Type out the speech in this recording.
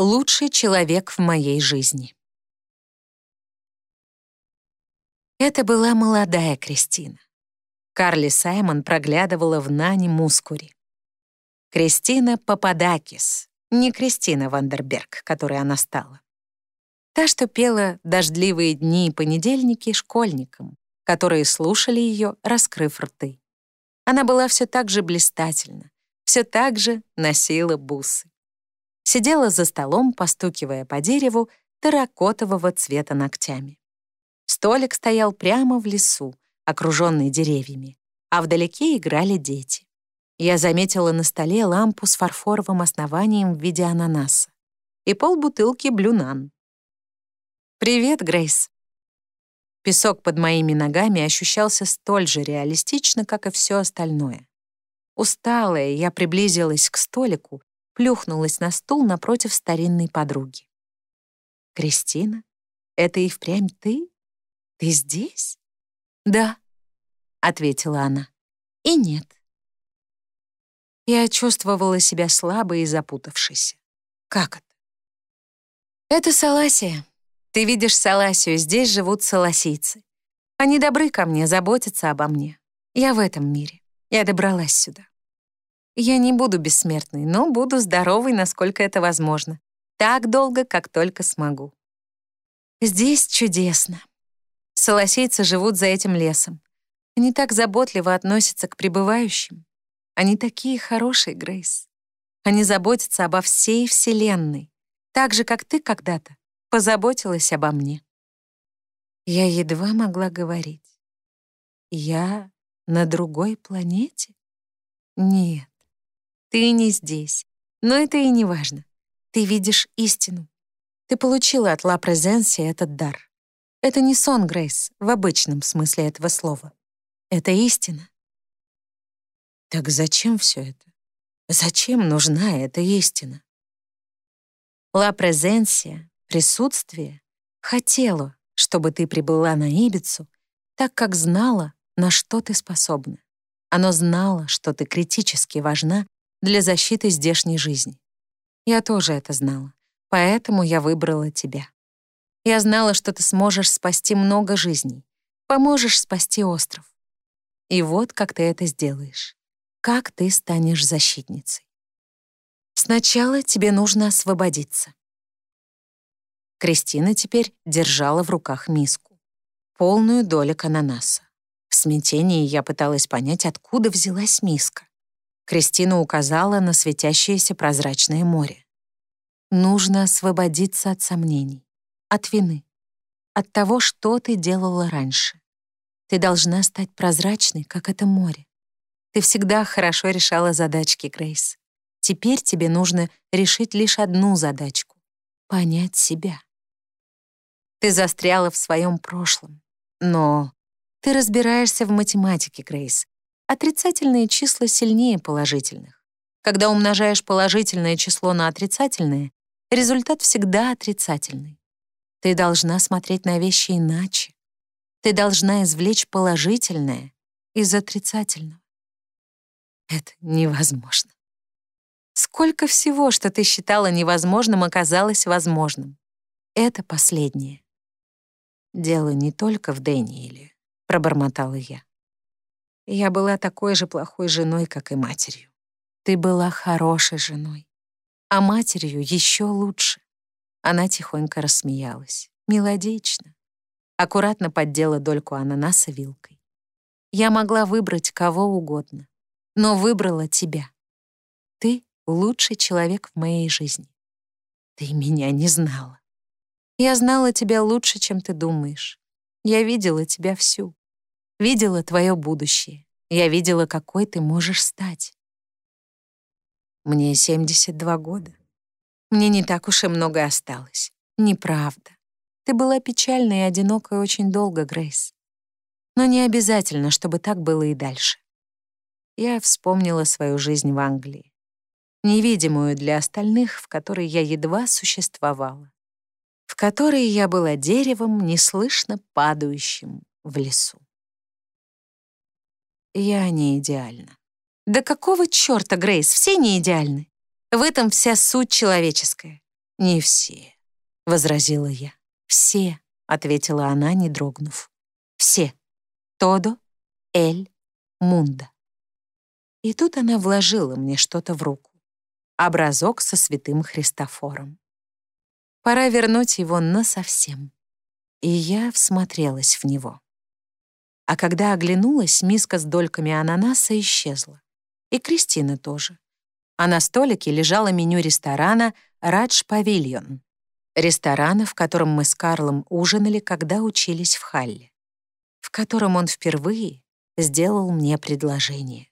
Лучший человек в моей жизни. Это была молодая Кристина. Карли Саймон проглядывала в Нане Мускури. Кристина Пападакис, не Кристина Вандерберг, которой она стала. Та, что пела «Дождливые дни и понедельники» школьникам, которые слушали ее, раскрыв рты. Она была все так же блистательна, все так же носила бусы сидела за столом, постукивая по дереву терракотового цвета ногтями. Столик стоял прямо в лесу, окруженный деревьями, а вдалеке играли дети. Я заметила на столе лампу с фарфоровым основанием в виде ананаса и полбутылки блюнан. «Привет, Грейс». Песок под моими ногами ощущался столь же реалистично, как и все остальное. Усталая, я приблизилась к столику плюхнулась на стул напротив старинной подруги. «Кристина, это и впрямь ты? Ты здесь?» «Да», — ответила она. «И нет». Я чувствовала себя слабой и запутавшейся. Как это? «Это Саласия. Ты видишь Саласию, здесь живут саласийцы. Они добры ко мне, заботятся обо мне. Я в этом мире. Я добралась сюда. Я не буду бессмертной, но буду здоровой, насколько это возможно. Так долго, как только смогу. Здесь чудесно. Солосейцы живут за этим лесом. Они так заботливо относятся к пребывающим. Они такие хорошие, Грейс. Они заботятся обо всей Вселенной, так же, как ты когда-то позаботилась обо мне. Я едва могла говорить. Я на другой планете? Нет. Ты не здесь. Но это и не важно. Ты видишь истину. Ты получила от Ла Презенси этот дар. Это не сон, Грейс, в обычном смысле этого слова. Это истина. Так зачем все это? Зачем нужна эта истина? Ла Презенсия, присутствие, хотела, чтобы ты прибыла на Ибицу, так как знала, на что ты способна. Оно знало, что ты критически важна для защиты здешней жизни. Я тоже это знала, поэтому я выбрала тебя. Я знала, что ты сможешь спасти много жизней, поможешь спасти остров. И вот как ты это сделаешь. Как ты станешь защитницей. Сначала тебе нужно освободиться. Кристина теперь держала в руках миску, полную долек ананаса. В смятении я пыталась понять, откуда взялась миска. Кристина указала на светящееся прозрачное море. Нужно освободиться от сомнений, от вины, от того, что ты делала раньше. Ты должна стать прозрачной, как это море. Ты всегда хорошо решала задачки, Грейс. Теперь тебе нужно решить лишь одну задачку — понять себя. Ты застряла в своем прошлом, но ты разбираешься в математике, Грейс, Отрицательные числа сильнее положительных. Когда умножаешь положительное число на отрицательное, результат всегда отрицательный. Ты должна смотреть на вещи иначе. Ты должна извлечь положительное из отрицательного. Это невозможно. Сколько всего, что ты считала невозможным, оказалось возможным. Это последнее. Дело не только в Дэниеле, пробормотала я. Я была такой же плохой женой, как и матерью. Ты была хорошей женой, а матерью еще лучше. Она тихонько рассмеялась, мелодично. Аккуратно поддела дольку ананаса вилкой. Я могла выбрать кого угодно, но выбрала тебя. Ты лучший человек в моей жизни. Ты меня не знала. Я знала тебя лучше, чем ты думаешь. Я видела тебя всю видела твое будущее. Я видела, какой ты можешь стать. Мне 72 года. Мне не так уж и много осталось. Неправда. Ты была печальной и одинокой очень долго, Грейс. Но не обязательно, чтобы так было и дальше. Я вспомнила свою жизнь в Англии. Невидимую для остальных, в которой я едва существовала. В которой я была деревом, неслышно падающим в лесу. Я не идеальна. Да какого чёрта, Грейс, все не идеальны. В этом вся суть человеческая. «Не все», — возразила я. «Все», — ответила она, не дрогнув. «Все. Тодо, Эль, Мунда». И тут она вложила мне что-то в руку. Образок со святым Христофором. Пора вернуть его насовсем. И я всмотрелась в него. А когда оглянулась, миска с дольками ананаса исчезла. И Кристина тоже. А на столике лежало меню ресторана «Радж Павильон». Ресторана, в котором мы с Карлом ужинали, когда учились в Халле. В котором он впервые сделал мне предложение.